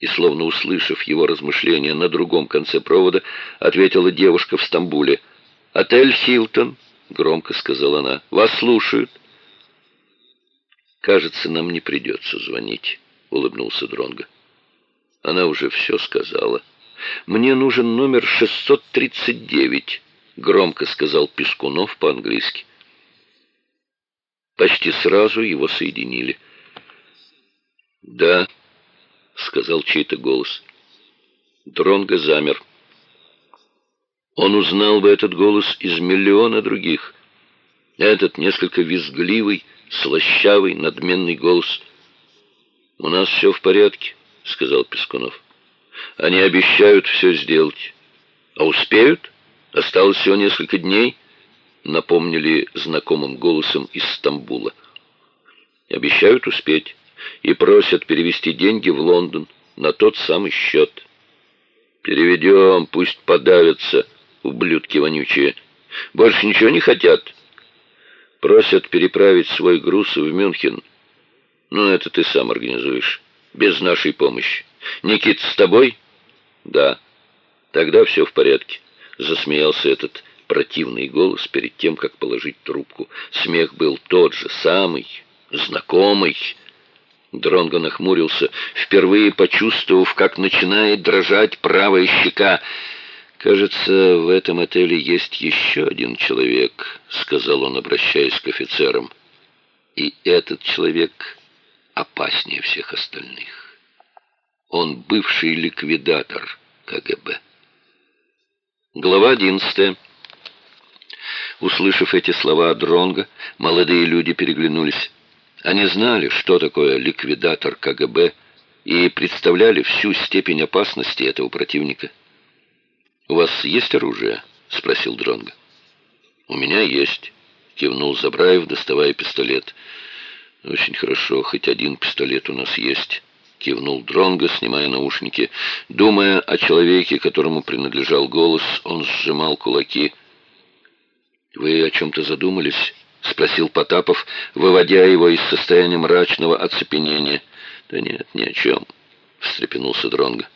И, словно услышав его размышления на другом конце провода, ответила девушка в Стамбуле. «Отель Хилтон», — громко сказала она, — «вас слушают». «Кажется, нам не придется звонить», — улыбнулся Дронго. Она уже все сказала. «Мне нужен номер 639», — громко сказал Пескунов по-английски. Почти сразу его соединили. «Да», — сказал чей-то голос. Дронго замер. Он узнал бы этот голос из миллиона других. Этот несколько визгливый, слащавый, надменный голос. «У нас все в порядке», — сказал Пескунов. «Они обещают все сделать. А успеют? Осталось всего несколько дней» напомнили знакомым голосом из Стамбула. Обещают успеть и просят перевести деньги в Лондон на тот самый счет. Переведем, пусть подавятся, ублюдки вонючие. Больше ничего не хотят. Просят переправить свой груз в Мюнхен. Ну, это ты сам организуешь, без нашей помощи. Никит с тобой? Да. Тогда все в порядке, засмеялся этот противный голос перед тем, как положить трубку. Смех был тот же, самый, знакомый. Дронго нахмурился, впервые почувствовав, как начинает дрожать правая щека. «Кажется, в этом отеле есть еще один человек», — сказал он, обращаясь к офицерам. «И этот человек опаснее всех остальных. Он бывший ликвидатор КГБ». Глава одиннадцатая. Услышав эти слова Дронга, молодые люди переглянулись. Они знали, что такое ликвидатор КГБ, и представляли всю степень опасности этого противника. «У вас есть оружие?» — спросил Дронго. «У меня есть», — кивнул Забраев, доставая пистолет. «Очень хорошо, хоть один пистолет у нас есть» кивнул Дронго, снимая наушники. Думая о человеке, которому принадлежал голос, он сжимал кулаки. «Вы о чем-то задумались?» — спросил Потапов, выводя его из состояния мрачного оцепенения. «Да нет, ни о чем», — встрепенулся Дронго.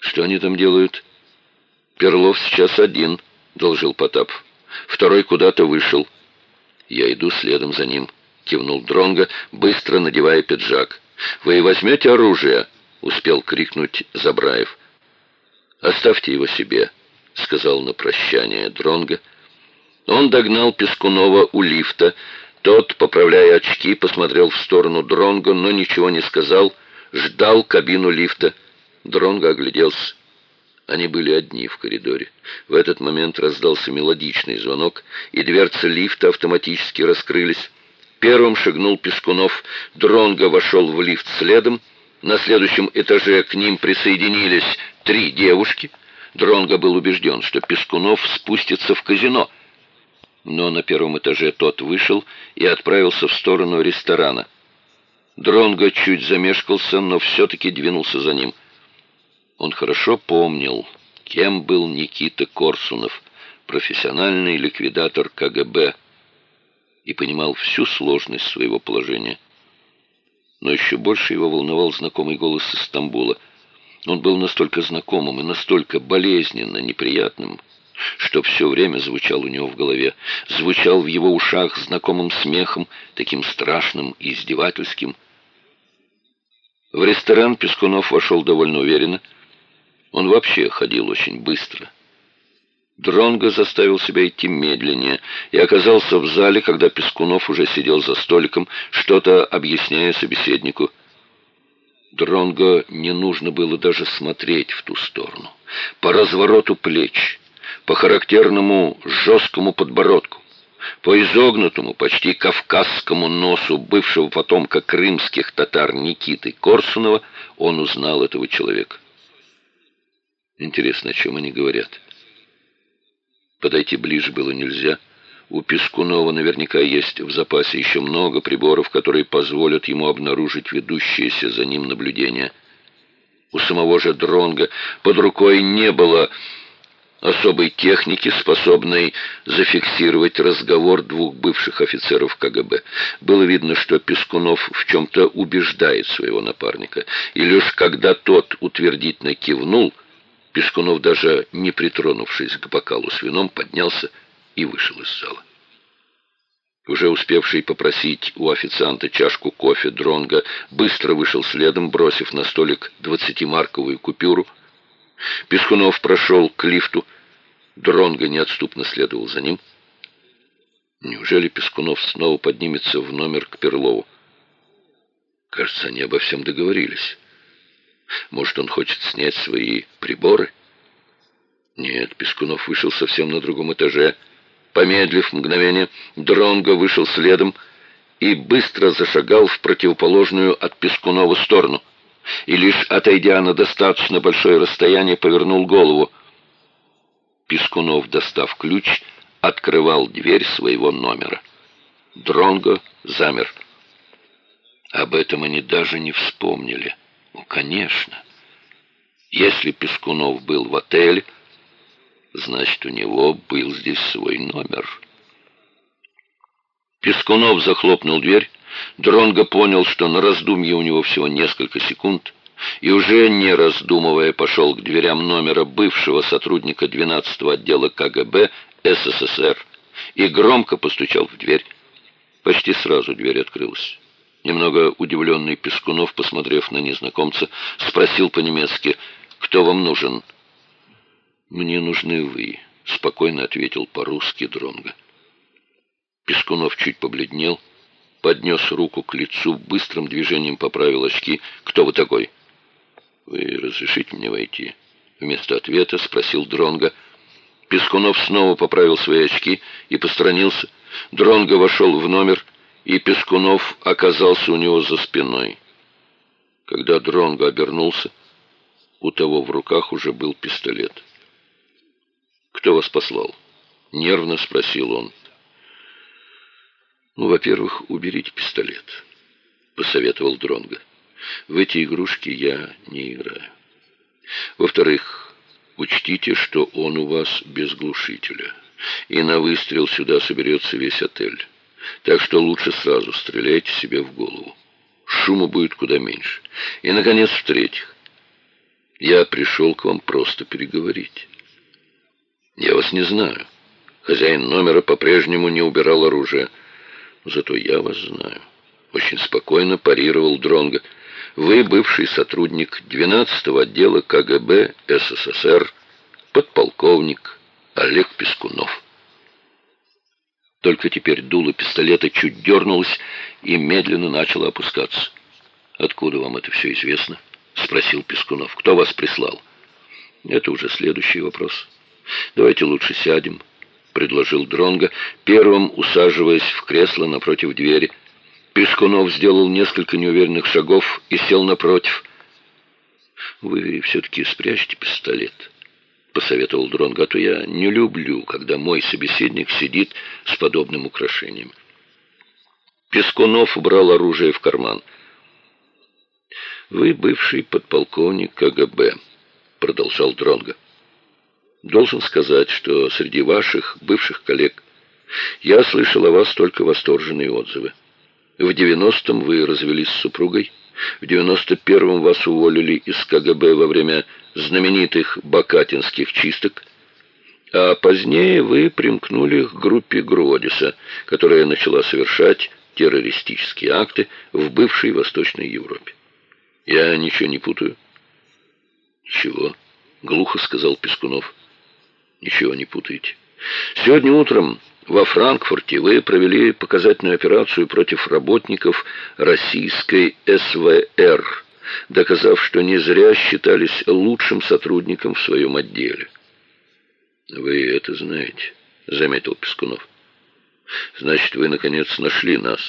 «Что они там делают?» «Перлов сейчас один», — должил Потапов. «Второй куда-то вышел». «Я иду следом за ним», — кивнул Дронго, быстро надевая пиджак. «Вы возьмете оружие?» — успел крикнуть Забраев. «Оставьте его себе», — сказал на прощание Дронго. Он догнал Пескунова у лифта. Тот, поправляя очки, посмотрел в сторону Дронго, но ничего не сказал, ждал кабину лифта. Дронго огляделся. Они были одни в коридоре. В этот момент раздался мелодичный звонок, и дверцы лифта автоматически раскрылись. Первым шагнул Пескунов. Дронго вошел в лифт следом. На следующем этаже к ним присоединились три девушки. Дронго был убежден, что Пескунов спустится в казино. Но на первом этаже тот вышел и отправился в сторону ресторана. Дронго чуть замешкался, но все-таки двинулся за ним. Он хорошо помнил, кем был Никита Корсунов, профессиональный ликвидатор КГБ и понимал всю сложность своего положения. Но еще больше его волновал знакомый голос из Стамбула. Он был настолько знакомым и настолько болезненно неприятным, что все время звучал у него в голове, звучал в его ушах знакомым смехом, таким страшным и издевательским. В ресторан Пескунов вошел довольно уверенно. Он вообще ходил очень быстро. Дронго заставил себя идти медленнее и оказался в зале, когда Пескунов уже сидел за столиком, что-то объясняя собеседнику. Дронго не нужно было даже смотреть в ту сторону. По развороту плеч, по характерному жесткому подбородку, по изогнутому, почти кавказскому носу бывшего потомка крымских татар Никиты Корсунова он узнал этого человека. Интересно, о чем они говорят? Подойти ближе было нельзя. У Пескунова наверняка есть в запасе еще много приборов, которые позволят ему обнаружить ведущееся за ним наблюдение. У самого же Дронга под рукой не было особой техники, способной зафиксировать разговор двух бывших офицеров КГБ. Было видно, что Пескунов в чем-то убеждает своего напарника, и лишь когда тот утвердительно кивнул – Пескунов, даже не притронувшись к бокалу с вином, поднялся и вышел из зала. Уже успевший попросить у официанта чашку кофе Дронга быстро вышел следом, бросив на столик двадцатимарковую купюру. Пескунов прошел к лифту. Дронга неотступно следовал за ним. Неужели Пескунов снова поднимется в номер к Перлову? Кажется, они обо всем договорились. Может, он хочет снять свои приборы? Нет, Пескунов вышел совсем на другом этаже. Помедлив мгновение, Дронго вышел следом и быстро зашагал в противоположную от Пескунова сторону. И лишь отойдя на достаточно большое расстояние, повернул голову. Пескунов, достав ключ, открывал дверь своего номера. Дронго замер. Об этом они даже не вспомнили. Ну, конечно. Если Пескунов был в отеле, значит, у него был здесь свой номер. Пескунов захлопнул дверь. Дронго понял, что на раздумье у него всего несколько секунд, и уже не раздумывая пошел к дверям номера бывшего сотрудника 12-го отдела КГБ СССР и громко постучал в дверь. Почти сразу дверь открылась. Немного удивленный Пескунов, посмотрев на незнакомца, спросил по-немецки, «Кто вам нужен?» «Мне нужны вы», — спокойно ответил по-русски Дронго. Пескунов чуть побледнел, поднес руку к лицу, быстрым движением поправил очки. «Кто вы такой?» «Вы разрешите мне войти?» Вместо ответа спросил Дронго. Пескунов снова поправил свои очки и посторонился. Дронго вошел в номер и Пескунов оказался у него за спиной. Когда Дронго обернулся, у того в руках уже был пистолет. «Кто вас послал?» — нервно спросил он. «Ну, во-первых, уберите пистолет», — посоветовал Дронго. «В эти игрушки я не играю. Во-вторых, учтите, что он у вас без глушителя, и на выстрел сюда соберется весь отель. Так что лучше сразу стреляйте себе в голову. Шума будет куда меньше. И, наконец, в-третьих, я пришел к вам просто переговорить. Я вас не знаю. Хозяин номера по-прежнему не убирал оружие. Зато я вас знаю. Очень спокойно парировал Дронга. Вы бывший сотрудник 12-го отдела КГБ СССР, подполковник Олег Пескунов. Только теперь дуло пистолета чуть дернулось и медленно начало опускаться. «Откуда вам это все известно?» — спросил Пескунов. «Кто вас прислал?» «Это уже следующий вопрос. Давайте лучше сядем», — предложил Дронго, первым усаживаясь в кресло напротив двери. Пескунов сделал несколько неуверенных шагов и сел напротив. «Вы все-таки спрячьте пистолет», — посоветовал Дронго, «а то я не люблю, когда мой собеседник сидит с подобным украшением». Пескунов убрал оружие в карман. «Вы бывший подполковник КГБ», — продолжал Дронго. «Должен сказать, что среди ваших бывших коллег я слышал о вас только восторженные отзывы. В 90-м вы развелись с супругой, в 91-м вас уволили из КГБ во время знаменитых бакатинских чисток, а позднее вы примкнули к группе Гродиса, которая начала совершать террористические акты в бывшей Восточной Европе. Я ничего не путаю. Ничего, глухо сказал Пескунов. Ничего не путаете. Сегодня утром во Франкфурте вы провели показательную операцию против работников российской СВР, доказав, что не зря считались лучшим сотрудником в своем отделе. «Вы это знаете», — заметил Пескунов. «Значит, вы, наконец, нашли нас.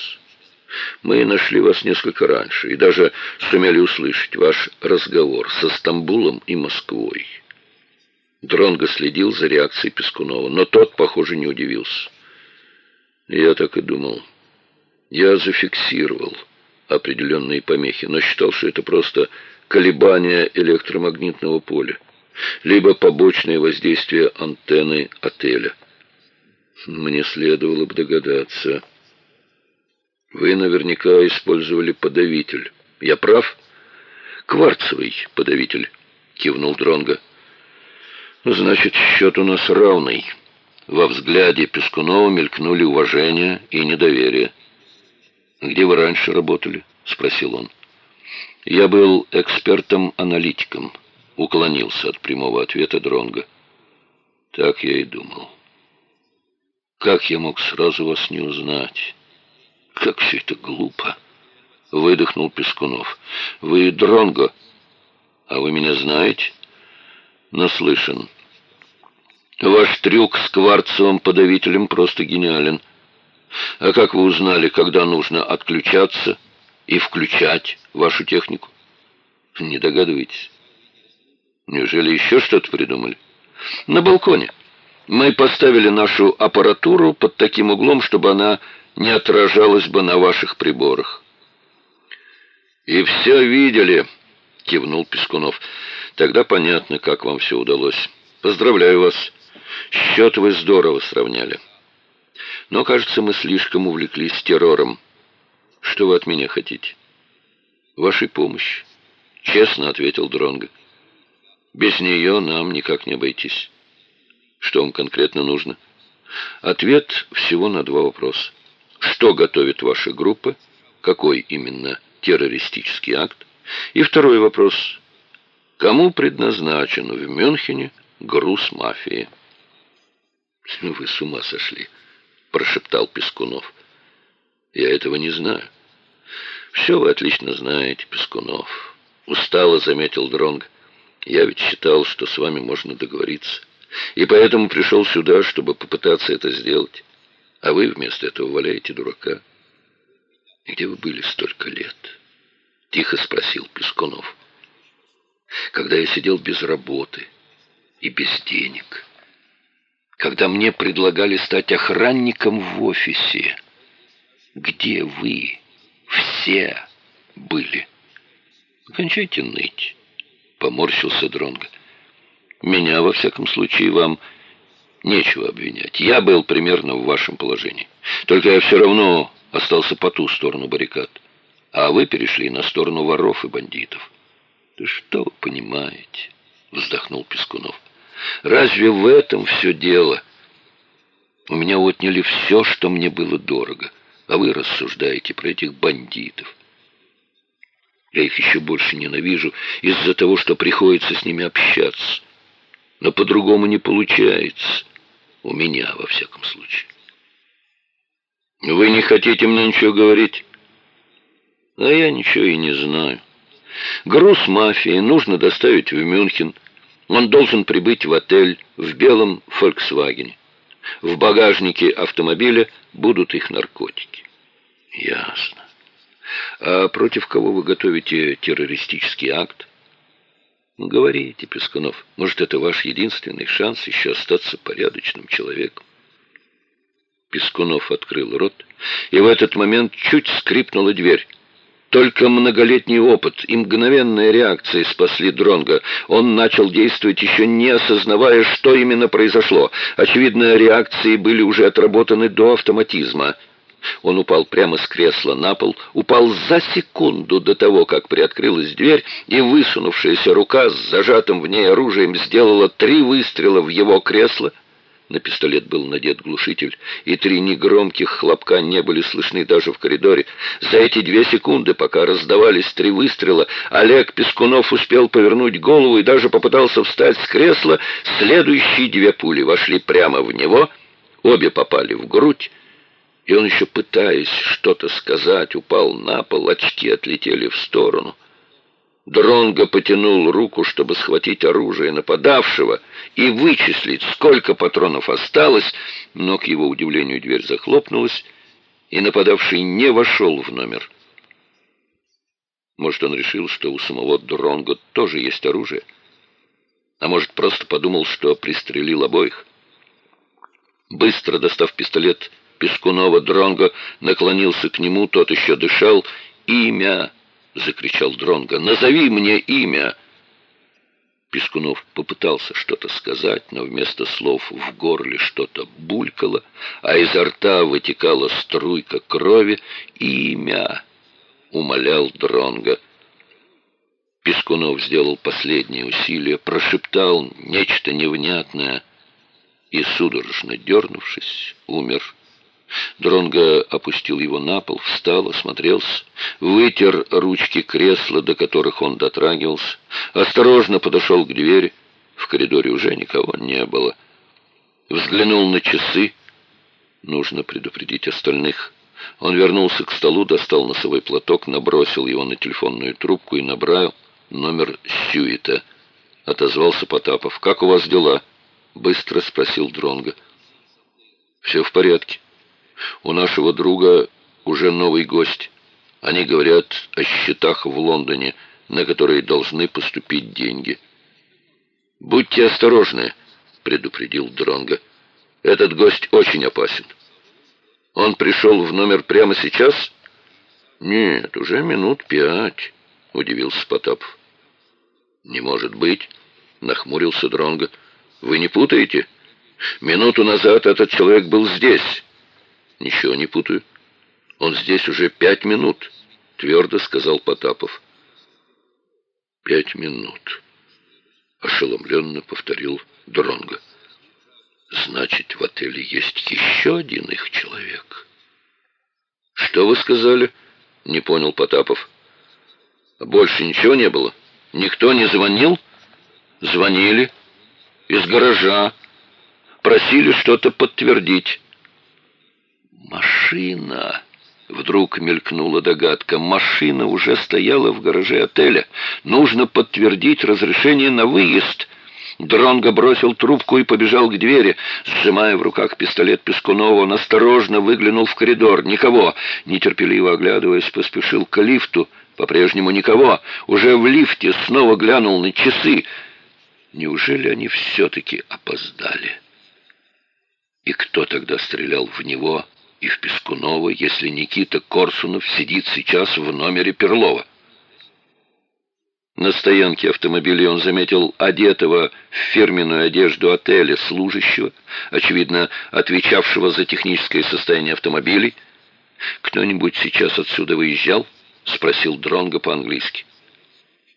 Мы нашли вас несколько раньше и даже сумели услышать ваш разговор со Стамбулом и Москвой». Дронго следил за реакцией Пескунова, но тот, похоже, не удивился. Я так и думал. Я зафиксировал определенные помехи, но считал, что это просто колебания электромагнитного поля, либо побочное воздействие антенны отеля. Мне следовало бы догадаться. Вы наверняка использовали подавитель. Я прав? Кварцевый подавитель, кивнул Дронго. Значит, счет у нас равный. Во взгляде Пескунова мелькнули уважение и недоверие. «Где вы раньше работали?» — спросил он. «Я был экспертом-аналитиком», — уклонился от прямого ответа Дронга. «Так я и думал. Как я мог сразу вас не узнать? Как все это глупо!» — выдохнул Пескунов. «Вы Дронго, а вы меня знаете?» Наслышан. Ваш трюк с кварцевым подавителем просто гениален. А как вы узнали, когда нужно отключаться и включать вашу технику? Не догадываетесь? Неужели еще что-то придумали? На балконе. Мы поставили нашу аппаратуру под таким углом, чтобы она не отражалась бы на ваших приборах. «И все видели», — кивнул Пескунов. Тогда понятно, как вам все удалось. Поздравляю вас. Счет вы здорово сравняли. Но, кажется, мы слишком увлеклись террором. Что вы от меня хотите? Вашей помощи. Честно ответил Дронго. Без нее нам никак не обойтись. Что вам конкретно нужно? Ответ всего на два вопроса. Что готовит ваша группа? Какой именно террористический акт? И второй вопрос. Кому предназначен в Мюнхене груз мафии? «Вы с ума сошли», — прошептал Пескунов. «Я этого не знаю». «Все вы отлично знаете, Пескунов», — устало заметил Дронг. «Я ведь считал, что с вами можно договориться, и поэтому пришел сюда, чтобы попытаться это сделать. А вы вместо этого валяете дурака. Где вы были столько лет? — тихо спросил Пескунов. «Когда я сидел без работы и без денег, когда мне предлагали стать охранником в офисе, где вы все были?» «Кончайте ныть», — поморщился Дронго. «Меня, во всяком случае, вам нечего обвинять. Я был примерно в вашем положении. Только я все равно остался по ту сторону баррикад, а вы перешли на сторону воров и бандитов». «Да что вы понимаете?» — вздохнул Пескунов. «Разве в этом все дело? У меня отняли все, что мне было дорого, а вы рассуждаете про этих бандитов. Я их еще больше ненавижу из-за того, что приходится с ними общаться. Но по-другому не получается. У меня, во всяком случае. Вы не хотите мне ничего говорить? А я ничего и не знаю. Груз мафии нужно доставить в Мюнхен. Он должен прибыть в отель в белом «Фольксвагене». В багажнике автомобиля будут их наркотики. Ясно. А против кого вы готовите террористический акт? Говорите, Пескунов, может, это ваш единственный шанс еще остаться порядочным человеком? Пескунов открыл рот, и в этот момент чуть скрипнула дверь. Только многолетний опыт и мгновенная реакция спасли Дронга. Он начал действовать, еще не осознавая, что именно произошло. Очевидно, реакции были уже отработаны до автоматизма — он упал прямо с кресла на пол, упал за секунду до того, как приоткрылась дверь, и высунувшаяся рука с зажатым в ней оружием сделала три выстрела в его кресло. На пистолет был надет глушитель, и три негромких хлопка не были слышны даже в коридоре. За эти две секунды, пока раздавались три выстрела, Олег Пескунов успел повернуть голову и даже попытался встать с кресла. Следующие две пули вошли прямо в него, обе попали в грудь, и он еще, пытаясь что-то сказать, упал на пол, очки отлетели в сторону. Дронго потянул руку, чтобы схватить оружие нападавшего и вычислить, сколько патронов осталось, но, к его удивлению, дверь захлопнулась, и нападавший не вошел в номер. Может, он решил, что у самого Дронго тоже есть оружие? А может, просто подумал, что пристрелил обоих? Быстро достав пистолет, Пескунова Дронго наклонился к нему, тот еще дышал. «Имя!» — закричал Дронго. «Назови мне имя!» Пескунов попытался что-то сказать, но вместо слов в горле что-то булькало, а изо рта вытекала струйка крови. «Имя!» — умолял Дронго. Пескунов сделал последнее усилие, прошептал нечто невнятное и, судорожно дернувшись, умер. Дронго опустил его на пол, встал, осмотрелся, вытер ручки кресла, до которых он дотрагивался, осторожно подошел к двери. В коридоре уже никого не было. Взглянул на часы. Нужно предупредить остальных. Он вернулся к столу, достал носовой платок, набросил его на телефонную трубку и набрал номер Сюита. Отозвался Потапов. «Как у вас дела?» Быстро спросил Дронго. «Все в порядке». У нашего друга уже новый гость. Они говорят о счетах в Лондоне, на которые должны поступить деньги. «Будьте осторожны», — предупредил Дронго. «Этот гость очень опасен». «Он пришел в номер прямо сейчас?» «Нет, уже минут пять», — удивился Потапов. «Не может быть», — нахмурился Дронго. «Вы не путаете? Минуту назад этот человек был здесь». «Ничего не путаю. Он здесь уже пять минут», — твердо сказал Потапов. «Пять минут», — ошеломленно повторил Дронго. «Значит, в отеле есть еще один их человек». «Что вы сказали?» — не понял Потапов. «Больше ничего не было? Никто не звонил?» «Звонили. Из гаража. Просили что-то подтвердить». «Машина!» Вдруг мелькнула догадка. Машина уже стояла в гараже отеля. Нужно подтвердить разрешение на выезд. Дронго бросил трубку и побежал к двери. Сжимая в руках пистолет Пескунова, он осторожно выглянул в коридор. Никого. Нетерпеливо оглядываясь, поспешил к лифту. По-прежнему никого. Уже в лифте снова глянул на часы. Неужели они все-таки опоздали? И кто тогда стрелял в него и в Пескунова, если Никита Корсунов сидит сейчас в номере Перлова? На стоянке автомобиля он заметил одетого в фирменную одежду отеля служащего, очевидно, отвечавшего за техническое состояние автомобилей. «Кто-нибудь сейчас отсюда выезжал?» — спросил Дронго по-английски.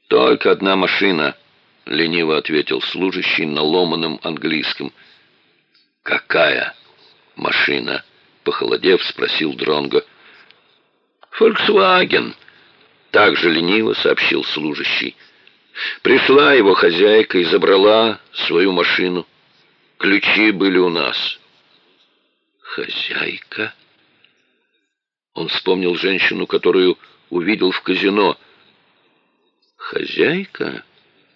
«Только одна машина», — лениво ответил служащий на ломаном английском. «Какая машина?» — похолодев, спросил Дронго. «Фольксваген», — также лениво сообщил служащий. «Пришла его хозяйка и забрала свою машину. Ключи были у нас». «Хозяйка?» Он вспомнил женщину, которую увидел в казино. «Хозяйка?»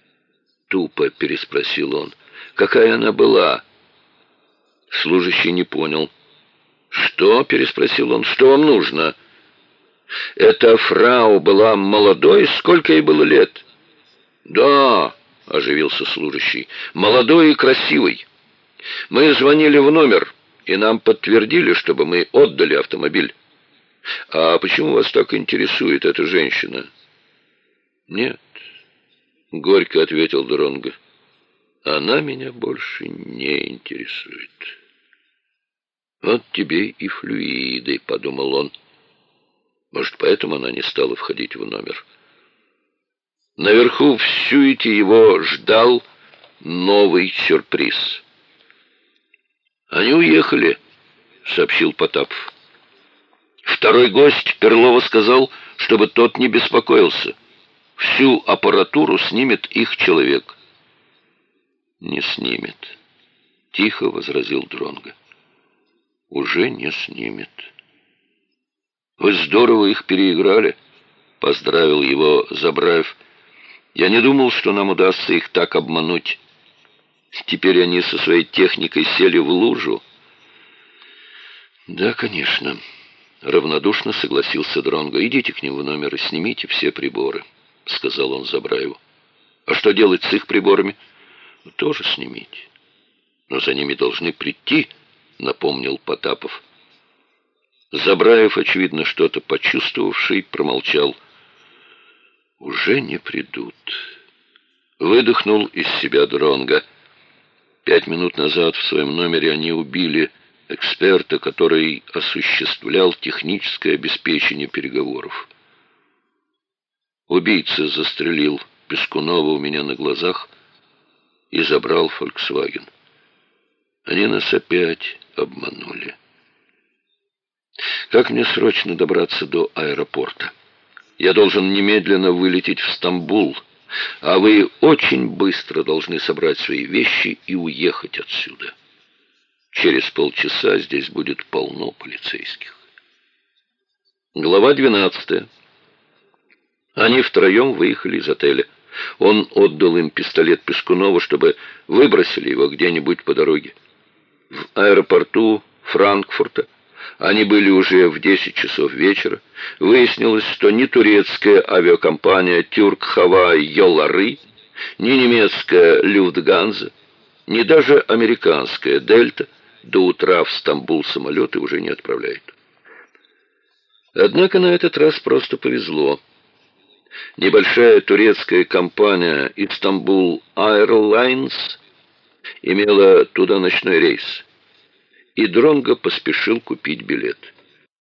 — тупо переспросил он. «Какая она была?» Служащий не понял. «Что?» — переспросил он. «Что вам нужно?» «Эта фрау была молодой? Сколько ей было лет?» «Да», — оживился служащий, — «молодой и красивый. Мы звонили в номер, и нам подтвердили, чтобы мы отдали автомобиль. А почему вас так интересует эта женщина?» «Нет», — горько ответил Дронго, — «она меня больше не интересует». «Вот тебе и флюиды», — подумал он. Может, поэтому она не стала входить в номер. Наверху в сюите его ждал новый сюрприз. «Они уехали», — сообщил Потапов. Второй гость Перлова сказал, чтобы тот не беспокоился. Всю аппаратуру снимет их человек. «Не снимет», — тихо возразил Дронго уже не снимет. «Вы здорово их переиграли», — поздравил его Забраев. «Я не думал, что нам удастся их так обмануть. Теперь они со своей техникой сели в лужу». «Да, конечно», — равнодушно согласился Дронго. «Идите к ним в номер и снимите все приборы», — сказал он Забраеву. «А что делать с их приборами?» «Тоже снимите. Но за ними должны прийти», — напомнил Потапов. Забраев, очевидно, что-то почувствовавший, промолчал. «Уже не придут». Выдохнул из себя Дронга. Пять минут назад в своем номере они убили эксперта, который осуществлял техническое обеспечение переговоров. Убийца застрелил Пескунова у меня на глазах и забрал «Фольксваген». Они нас опять обманули. Как мне срочно добраться до аэропорта? Я должен немедленно вылететь в Стамбул, а вы очень быстро должны собрать свои вещи и уехать отсюда. Через полчаса здесь будет полно полицейских. Глава 12. Они втроем выехали из отеля. Он отдал им пистолет Пескунова, чтобы выбросили его где-нибудь по дороге аэропорту Франкфурта. Они были уже в 10 часов вечера. Выяснилось, что ни турецкая авиакомпания «Тюрк Хавай Йолары», ни немецкая «Люфтганза», ни даже американская «Дельта» до утра в Стамбул самолеты уже не отправляют. Однако на этот раз просто повезло. Небольшая турецкая компания «Истанбул Airlines» имела туда ночной рейс, и Дронго поспешил купить билет.